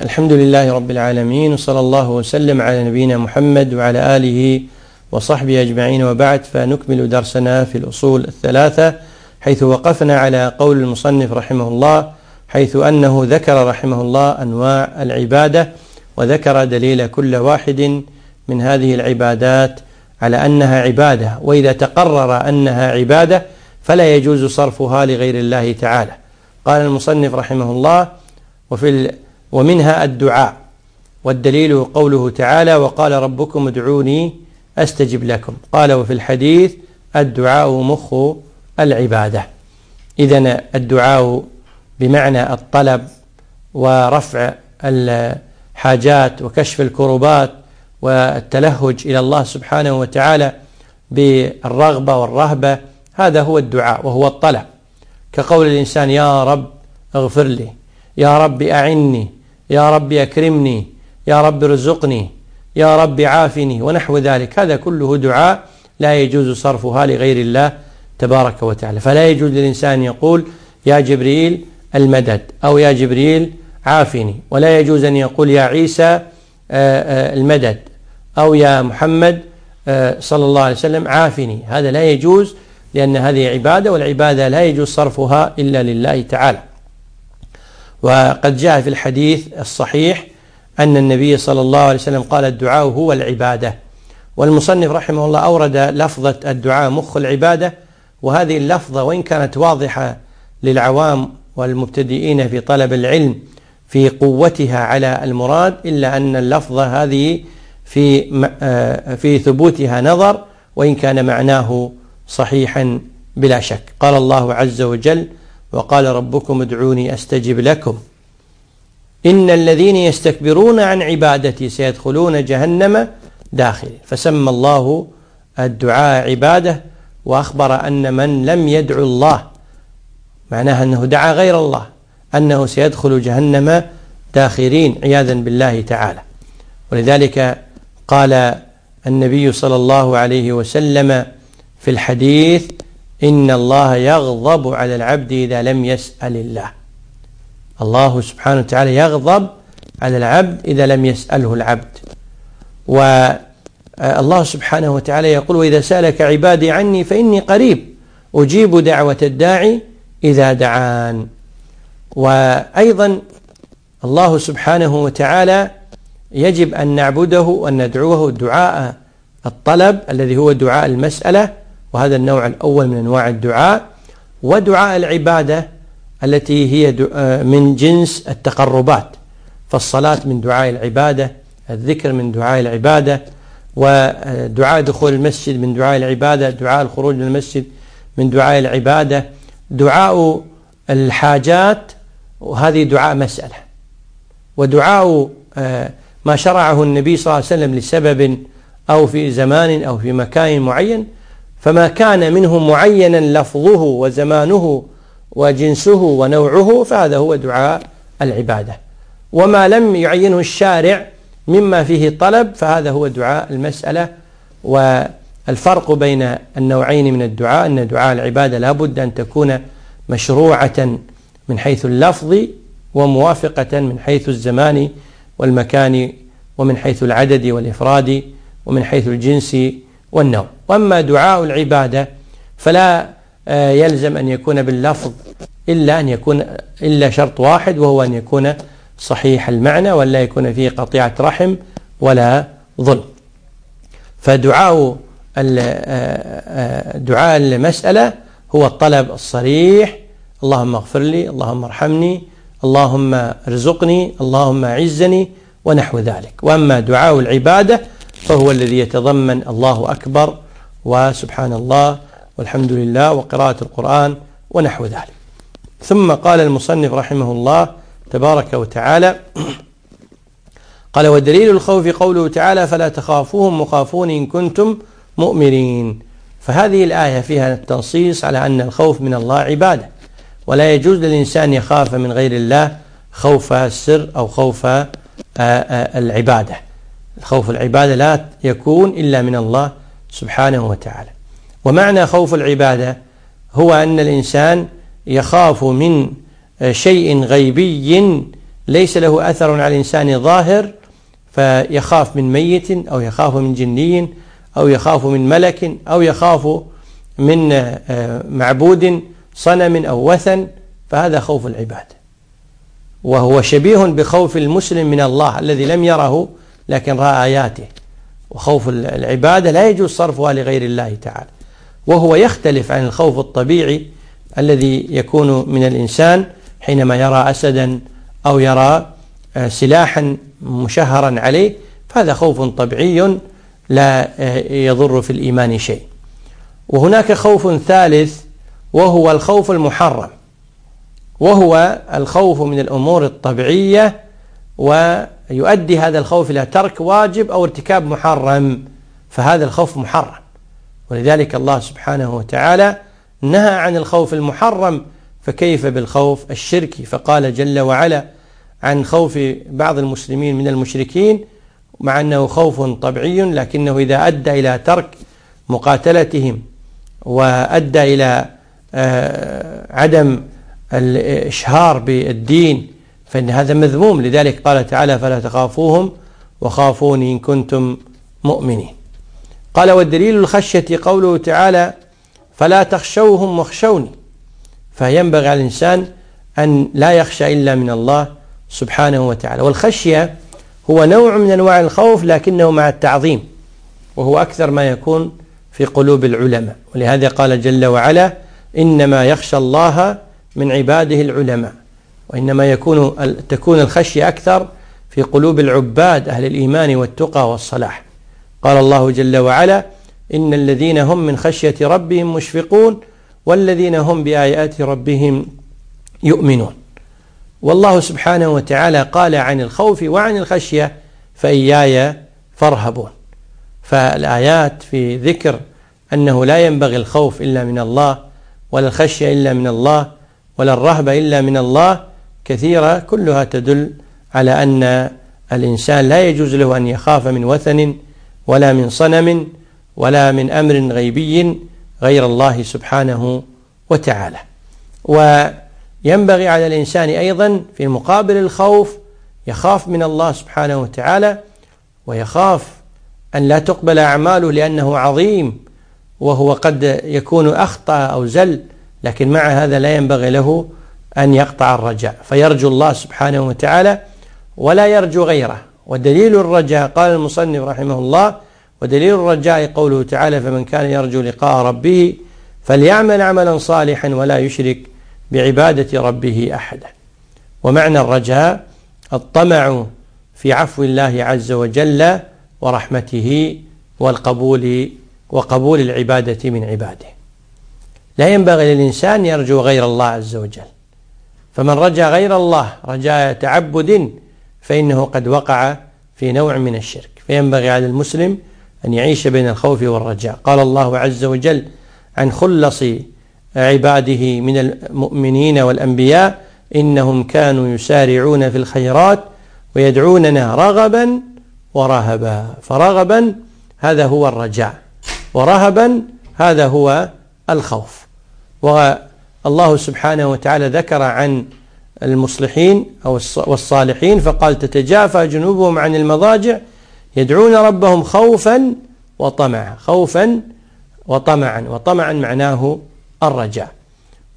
الحمد لله رب العالمين وصلى الله وسلم على نبينا محمد وعلى آله وصحبه أجمعين وبعد فنكمل درسنا في الأصول الثلاثة حيث وقفنا على قول المصنف رحمه الله حيث أنه ذكر رحمه الله أنواع العبادة وذكر دليل كل واحد من هذه العبادات على أنها عبادة وإذا تقرر أنها عبادة فلا يجوز صرفها لغير الله تعالى. قال المصنف رحمه الله وفي ومنها الدعاء والدليل قوله تعالى وقال ربكم ادعوني أستجب لكم قال وفي الحديث الدعاء مخ العبادة إذا الدعاء بمعنى الطلب ورفع الحاجات وكشف الكربات والتلهج إلى الله سبحانه وتعالى بالرغبة والرهبة هذا هو الدعاء وهو الطلب. كقول الإنسان يا رب اغفر لي يا رب أعني يا رب أكرمني يا رب ارزقني يا رب عافني ونحو ذلك. هذا كله دعاء لا يجوز صرفها لغير الله تبارك وتعالى. فلا يجوز للإنسان يقول يا جبريل المدد أو يا جبريل عافني ولا يجوز أن يقول يا عيسى آه، آه، المدد أو يا محمد آه، صلى الله عليه وسلم عافني. هذا لا يجوز لأن هذه عبادة والعبادة لا يجوز صرفها إلا لله تعالى. وقد جاء في الحديث الصحيح أن النبي صلى الله عليه وسلم قال الدعاء هو العبادة. والمصنف رحمه الله أورد لفظة الدعاء مخ العبادة وهذه اللفظة وإن كانت واضحة للعوام والمبتدئين في طلب العلم في قوتها على المراد إلا أن اللفظة هذه في آه، في ثبوتها نظر وإن كان معناه صحيحا بلا شك. قال الله عز وجل وقال ربكم ادعوني أستجب لكم. إن الذين يستكبرون عن عبادتي سيدخلون جهنم داخل فسمى الله الدعاء عبادة وأخبر أن من لم يدعو الله معناها أنه دعا غير الله أنه سيدخل جهنم داخرين عياذا بالله تعالى. ولذلك قال النبي صلى الله عليه وسلم في الحديث إن الله يغضب على العبد إذا لم يسأل الله. الله سبحانه وتعالى يغضب على العبد إذا لم يسأله العبد. والله سبحانه وتعالى يقول وإذا سألك عبادي عني فإني قريب أجيب دعوة الداعي إذا دعان. وأيضا الله سبحانه وتعالى يجب أن نعبده وأن ندعوه دعاء الطلب الذي هو دعاء المسألة. وهذا النوع الأول من أنواع الدعاء ودعاء العبادة التي هي آه، من جنس التقربات. فالصلاة من دعاء العبادة الذكر من دعاء العبادة ودعاء دخول المسجد من دعاء العبادة دعاء الخروج من المسجد من دعاء العبادة. دعاء الحاجات وهذه دعاء مسألة. ودعاء آه، ما شرعه النبي صلى الله عليه وسلم لسبب أو في زمان أو في مكان معين فما كان منه معينا لفظه وزمانه وجنسه ونوعه فهذا هو دعاء العبادة. وما لم يعينه الشارع مما فيه طلب فهذا هو دعاء المسألة. والفرق بين النوعين من الدعاء أن دعاء العبادة لا بد أن تكون مشروعة من حيث اللفظ وموافقة من حيث الزمان والمكان ومن حيث العدد والإفراد ومن حيث الجنس والنوع. وأما دعاء العبادة فلا آه، يلزم أن يكون باللفظ إلا أن يكون إلا شرط واحد وهو أن يكون صحيح المعنى ولا يكون فيه قطيعة رحم ولا ظلم. فدعاء آه، آه، دعاء المسألة هو الطلب الصريح. اللهم اغفر لي اللهم ارحمني اللهم ارزقني اللهم اعزني ونحو ذلك. وأما دعاء العبادة فهو الذي يتضمن الله أكبر وسبحان الله والحمد لله وقراءة القرآن ونحو ذلك. ثم قال المصنف رحمه الله تبارك وتعالى قال ودليل الخوف قوله تعالى فلا تخافوهم وخافون إن كنتم مؤمنين فهذه الآية فيها التنصيص على أن الخوف من الله عبادة. ولا يجوز للإنسان يخاف من غير الله خوف السر أو خوف آه، آه، العبادة. خوف العبادة لا يكون إلا من الله سبحانه وتعالى. ومعنى خوف العبادة هو أن الإنسان يخاف من شيء غيبي ليس له أثر على الإنسان ظاهر فيخاف من ميت أو يخاف من جني أو يخاف من ملك أو يخاف من آه، معبود صنم أو وثن فهذا خوف العباد. وهو شبيه بخوف المسلم من الله الذي لم يره لكن رأى آياته. وخوف العبادة لا يجوز صرفها لغير الله تعالى. وهو يختلف عن الخوف الطبيعي الذي يكون من الإنسان حينما يرى أسدا أو يرى آه، سلاحا مشهرا عليه فهذا خوف طبيعي لا آه، يضر في الإيمان شيء. وهناك خوف ثالث وهو الخوف المحرم. وهو الخوف من الأمور الطبيعية ويؤدي هذا الخوف إلى ترك واجب أو ارتكاب محرم فهذا الخوف محرم. ولذلك الله سبحانه وتعالى نهى عن الخوف المحرم فكيف بالخوف الشركي؟ فقال جل وعلا عن خوف بعض المسلمين من المشركين مع أنه خوف طبيعي لكنه إذا أدى إلى ترك مقاتلتهم وأدى إلى آه، عدم الإشهار بالدين فإن هذا مذموم. لذلك قال تعالى فلا تخافوهم وخافوني إن كنتم مؤمنين. قال والدليل الخشية قوله تعالى فلا تخشوهم واخشوني. فينبغي على الإنسان أن لا يخشى إلا من الله سبحانه وتعالى. والخشية هو نوع من أنواع الخوف لكنه مع التعظيم وهو أكثر ما يكون في قلوب العلماء. ولهذا قال جل وعلا إنما يخشى الله من عباده العلماء. وإنما يكون تكون الخشية أكثر في قلوب العباد أهل الإيمان والتقى والصلاح. قال الله جل وعلا إن الذين هم من خشية ربهم مشفقون والذين هم بآيات ربهم يؤمنون. والله سبحانه وتعالى قال عن الخوف وعن الخشية فإياي فارهبون. فالآيات في ذكر أنه لا ينبغي الخوف إلا من الله ولا الخشية إلا من الله ولا الرهبة إلا من الله كثيرة كلها تدل على أن الإنسان لا يجوز له أن يخاف من وثن ولا من صنم ولا من أمر غيبي غير الله سبحانه وتعالى. وينبغي على الإنسان أيضا في مقابل الخوف يخاف من الله سبحانه وتعالى ويخاف أن لا تقبل أعماله لأنه عظيم وهو قد يكون أخطأ أو زل لكن مع هذا لا ينبغي له أن يقطع الرجاء فيرجو الله سبحانه وتعالى ولا يرجو غيره. ودليل الرجاء قال المصنف رحمه الله ودليل الرجاء قوله تعالى فمن كان يرجو لقاء ربه فليعمل عملا صالحا ولا يشرك بعبادة ربه أحدا. ومعنى الرجاء الطمع في عفو الله عز وجل ورحمته والقبول وقبول العبادة من عباده. لا ينبغي للإنسان يرجو غير الله عز وجل. فمن رجا غير الله رجاء تعبد فإنه قد وقع في نوع من الشرك. فينبغي على المسلم أن يعيش بين الخوف والرجاء. قال الله عز وجل عن خلص عباده من المؤمنين والأنبياء إنهم كانوا يسارعون في الخيرات ويدعوننا رغبا ورهبا. فرغبا هذا هو الرجاء ورهبا هذا هو الخوف. والله سبحانه وتعالى ذكر عن المصلحين أو والصالحين فقال تتجافى جنوبهم عن المضاجع يدعون ربهم خوفا وطمعا خوفا وطمعا وطمعا معناه الرجاء.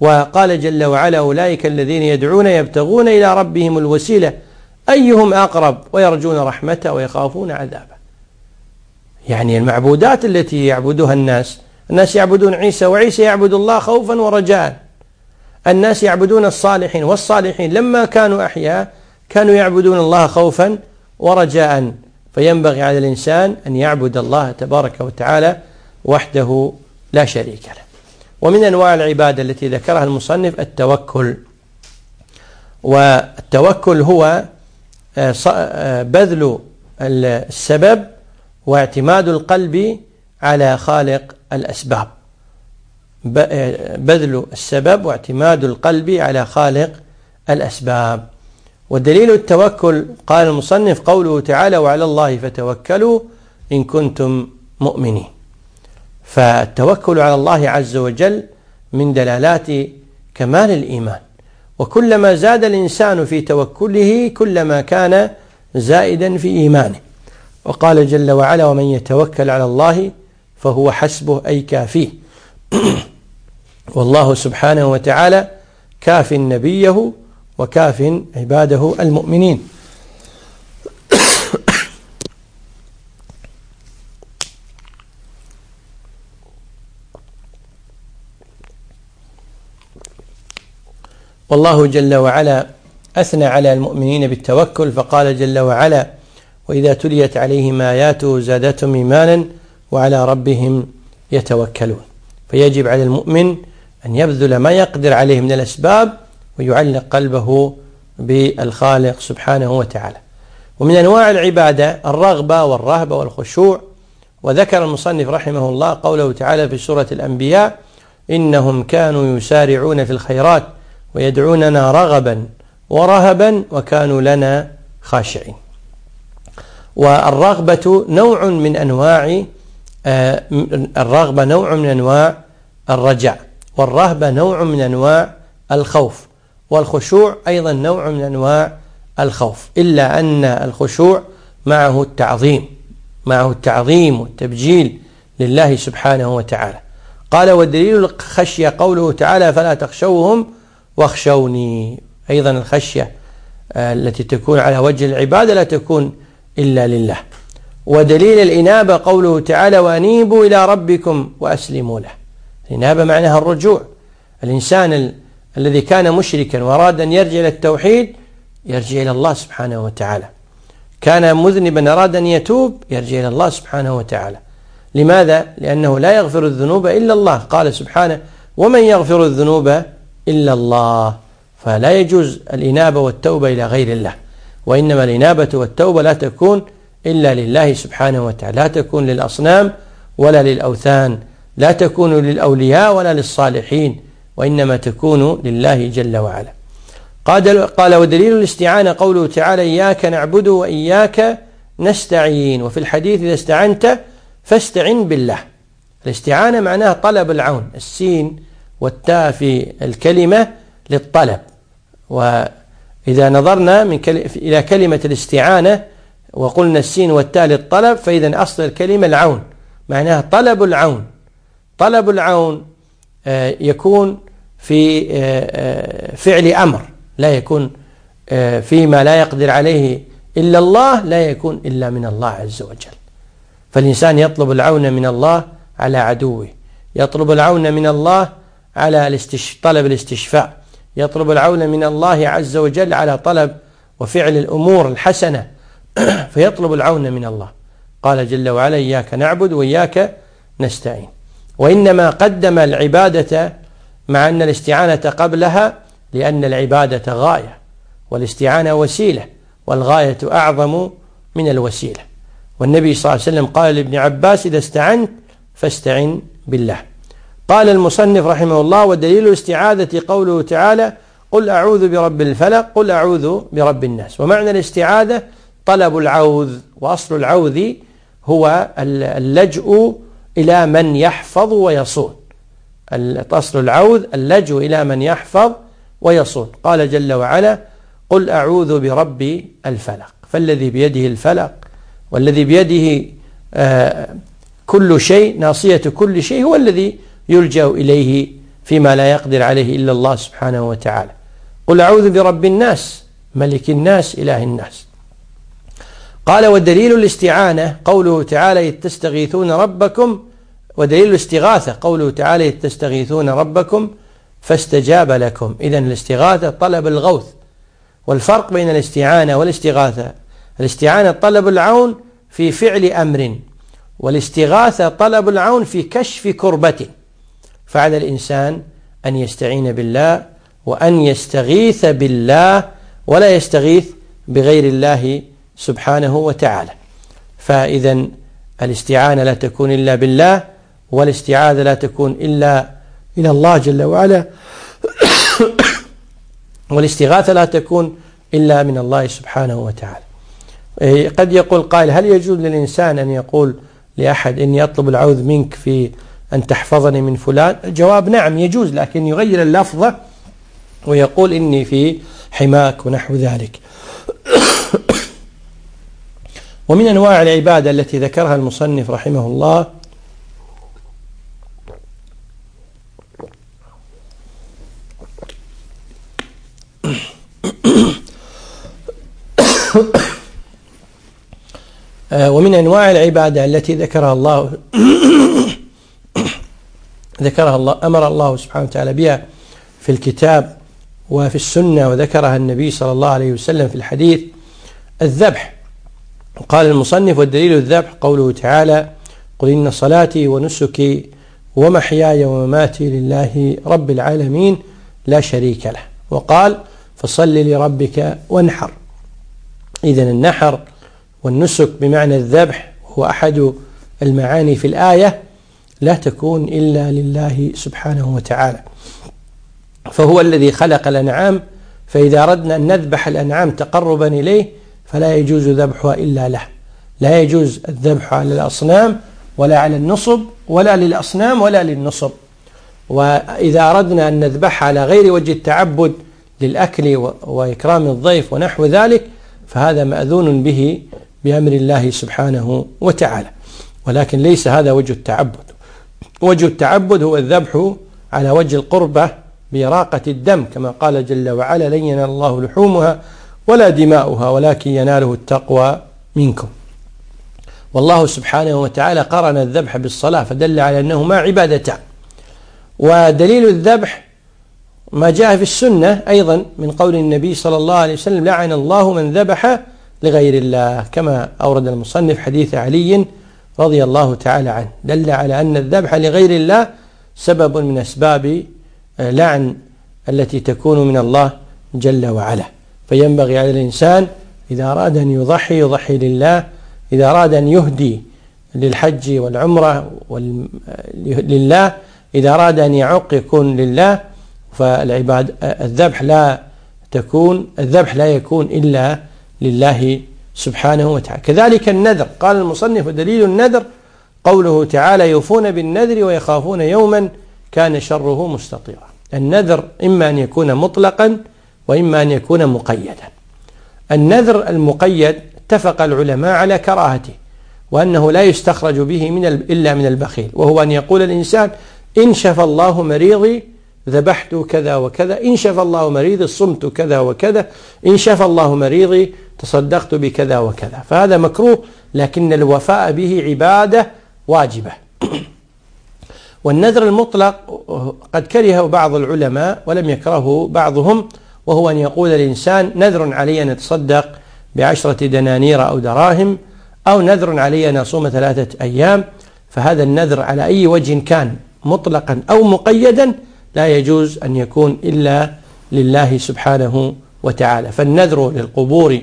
وقال جل وعلا أولئك الذين يدعون يبتغون إلى ربهم الوسيلة أيهم أقرب؟ ويرجون رحمته ويخافون عذابه. يعني المعبودات التي يعبدها الناس الناس يعبدون عيسى وعيسى يعبد الله خوفا ورجاء. الناس يعبدون الصالحين والصالحين لما كانوا أحياء كانوا يعبدون الله خوفا ورجاء. فينبغي على الإنسان أن يعبد الله تبارك وتعالى وحده لا شريك له. ومن أنواع العبادة التي ذكرها المصنف التوكل. والتوكل هو آه، آه، بذل السبب واعتماد القلب على خالق الأسباب. بذل السبب واعتماد القلب على خالق الأسباب. ودليل التوكل قال المصنف قوله تعالى وعلى الله فتوكلوا إن كنتم مؤمنين. فالتوكل على الله عز وجل من دلالات كمال الإيمان. وكلما زاد الإنسان في توكله كلما كان زائدا في إيمانه. وقال جل وعلا ومن يتوكل على الله فهو حسبه أي كافيه. والله سبحانه وتعالى كاف نبيه وكاف عباده المؤمنين. والله جل وعلا أثنى على المؤمنين بالتوكل فقال جل وعلا وإذا تليت عليهم آياته زادتهم إيمانا وعلى ربهم يتوكلون فيجب على المؤمن أن يبذل ما يقدر عليه من الأسباب ويعلق قلبه بالخالق سبحانه وتعالى. ومن أنواع العبادة الرغبة والرهبة والخشوع وذكر المصنف رحمه الله قوله تعالى في سورة الأنبياء إنهم كانوا يسارعون في الخيرات ويدعوننا رغبا ورهبا وكانوا لنا خاشعين. والرغبة نوع من أنواع آه، الرغبة نوع من أنواع الرجاء. والرهبة نوع من أنواع الخوف والخشوع أيضا نوع من أنواع الخوف إلا أن الخشوع معه التعظيم معه التعظيم والتبجيل لله سبحانه وتعالى. قال والدليل الخشية قوله تعالى فلا تخشوهم واخشوني. أيضا الخشية آه، التي تكون على وجه العبادة لا تكون إلا لله. ودليل الإنابة قوله تعالى وأنيبوا إلى ربكم وأسلموا له. الإنابة معناها الرجوع. الإنسان ال الذي كان مشركا وأراد أن يرجع إلى التوحيد يرجع إلى الله سبحانه وتعالى. كان مذنبا أراد أن يتوب يرجع إلى الله سبحانه وتعالى. لماذا؟ لأنه لا يغفر الذنوب إلا الله. قال سبحانه ومن يغفر الذنوب إلا الله فلا يجوز الإنابة والتوبة إلى غير الله. وإنما الإنابة والتوبة لا تكون إلا لله سبحانه وتعالى. لا تكون للأصنام ولا للأوثان لا تكون للأولياء ولا للصالحين وإنما تكون لله جل وعلا. قال, قال ودليل الاستعانة قوله تعالى إياك نعبد وإياك نستعين وفي الحديث إذا استعنت فاستعن بالله. الاستعانة معناها طلب العون السين والتاء في الكلمة للطلب. وإذا نظرنا من كل... إلى كلمة الاستعانة وقلنا السين والتاء للطلب فإذا أصل الكلمة العون معناها طلب العون. طلب العون آه، يكون في آه، آه، فعل أمر لا يكون فيما لا يقدر عليه إلا الله لا يكون إلا من الله عز وجل. فالإنسان يطلب العون من الله على عدوه يطلب العون من الله على طلب الاستشفاء يطلب العون من الله عز وجل على طلب وفعل الأمور الحسنة فيطلب العون من الله. قال جل وعلا إياك نعبد وإياك نستعين. وإنما قدم العبادة مع أن الاستعانة قبلها لأن العبادة غاية والاستعانة وسيلة والغاية أعظم من الوسيلة. والنبي صلى الله عليه وسلم قال لابن عباس إذا استعنت فاستعن بالله. قال المصنف رحمه الله ودليل الاستعاذة قوله تعالى قل أعوذ برب الفلق قل أعوذ برب الناس. ومعنى الاستعاذة طلب العوذ وأصل العوذ هو اللجؤ إلى من يحفظ ويصون. أصل العوذ اللجؤ إلى من يحفظ ويصون. قال جل وعلا قل أعوذ برب الفلق. فالذي بيده الفلق والذي بيده آه، كل شيء ناصية كل شيء هو الذي يلجأ إليه فيما لا يقدر عليه إلا الله سبحانه وتعالى. قل أعوذ برب الناس ملك الناس إله الناس. قال ودليل الاستعانة قوله تعالى تستغيثون ربكم ودليل الاستغاثة قوله تعالى تستغيثون ربكم فاستجاب لكم. إذا الاستغاثة طلب الغوث. والفرق بين الاستعانة والاستغاثة الاستعانة طلب العون في فعل أمر والاستغاثة طلب العون في كشف كربة. فعلى الإنسان أن يستعين بالله وأن يستغيث بالله ولا يستغيث بغير الله سبحانه وتعالى. فإذا الاستعانة لا تكون إلا بالله والاستعاذة لا تكون إلا إلى الله جل وعلا. والاستغاثة لا تكون إلا من الله سبحانه وتعالى. إيه، قد يقول قائل هل يجوز للإنسان أن يقول لأحد إني أطلب العوذ منك في أن تحفظني من فلان الجواب نعم يجوز لكن يغير اللفظة ويقول إني في حماك ونحو ذلك. ومن أنواع العبادة التي ذكرها المصنف رحمه الله آه، ومن أنواع العبادة التي ذكرها الله ذكرها الله أمر الله سبحانه وتعالى بها في الكتاب وفي السنة وذكرها النبي صلى الله عليه وسلم في الحديث الذبح. قال المصنف والدليل الذبح قوله تعالى قل إن صلاتي ونسكي ومحياي ومماتي لله رب العالمين لا شريك له. وقال فصل لربك وانحر. إذا النحر والنسك بمعنى الذبح هو أحد المعاني في الآية لا تكون إلا لله سبحانه وتعالى. فهو الذي خلق الأنعام فإذا أردنا أن نذبح الأنعام تقربا إليه فلا يجوز ذبحها إلا له. لا يجوز الذبح على الأصنام ولا على النصب ولا للأصنام ولا للنصب. وإذا أردنا أن نذبحها على غير وجه التعبد للأكل وإكرام الضيف ونحو ذلك فهذا مأذون به بأمر الله سبحانه وتعالى. ولكن ليس هذا وجه التعبد. وجه التعبد هو الذبح على وجه القربة بإراقة الدم كما قال جل وعلا لن ينال الله لحومها ولا دماؤها ولكن يناله التقوى منكم. والله سبحانه وتعالى قرن الذبح بالصلاة فدل على أنهما عبادتان. ودليل الذبح ما جاء في السنة أيضا من قول النبي صلى الله عليه وسلم لعن الله من ذبح لغير الله كما أورد المصنف حديث علي رضي الله تعالى عنه. دل على أن الذبح لغير الله سبب من أسباب لعن التي تكون من الله جل وعلا. فينبغي على الإنسان إذا أراد أن يضحي يضحي لله. إذا أراد أن يهدي للحج والعمرة لله. إذا أراد أن يعق يكون لله. فالعباد الذبح لا تكون الذبح لا يكون إلا لله سبحانه وتعالى. كذلك النذر. قال المصنف دليل النذر. قوله تعالى يوفون بالنذر ويخافون يوما كان شره مستطيرا. النذر إما أن يكون مطلقا وإما أن يكون مقيدا. النذر المقيد اتفق العلماء على كراهته وأنه لا يستخرج به من إلا من البخيل وهو أن يقول الإنسان إن شفى الله مريضي ذبحت كذا وكذا إن شفى الله مريضي صمت كذا وكذا إن شفى الله مريضي تصدقت بكذا وكذا. فهذا مكروه لكن الوفاء به عبادة واجبة. والنذر المطلق قد كرهه بعض العلماء ولم يكرهه بعضهم وهو أن يقول الإنسان نذر علي أن يتصدق بعشرة دنانير أو دراهم أو نذر علي أن أصوم ثلاثة أيام فهذا النذر على أي وجه كان مطلقا أو مقيدا لا يجوز أن يكون إلا لله سبحانه وتعالى. فالنذر للقبور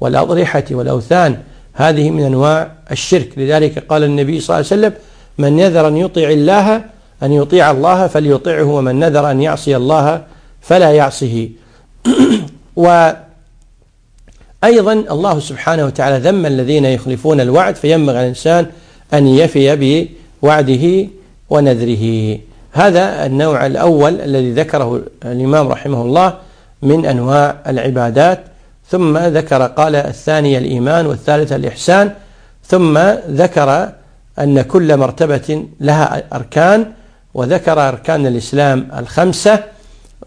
والأضرحة والأوثان هذه من أنواع الشرك. لذلك قال النبي صلى الله عليه وسلم من نذر أن يطيع الله أن يطيع الله فليطيعه ومن نذر أن يعصي الله فلا يعصه. وأيضا الله سبحانه وتعالى ذم الذين يخلفون الوعد فينبغي الإنسان أن يفي بوعده ونذره. هذا النوع الأول الذي ذكره الإمام رحمه الله من أنواع العبادات. ثم ذكر قال الثانية الإيمان والثالثة الإحسان. ثم ذكر أن كل مرتبة لها أركان وذكر أركان الإسلام الخمسة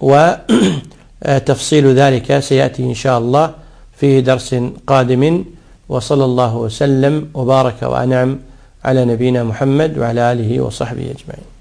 وتفصيل ذلك سيأتي إن شاء الله في درس قادم. وصلى الله وسلم وبارك وأنعم على نبينا محمد وعلى آله وصحبه أجمعين.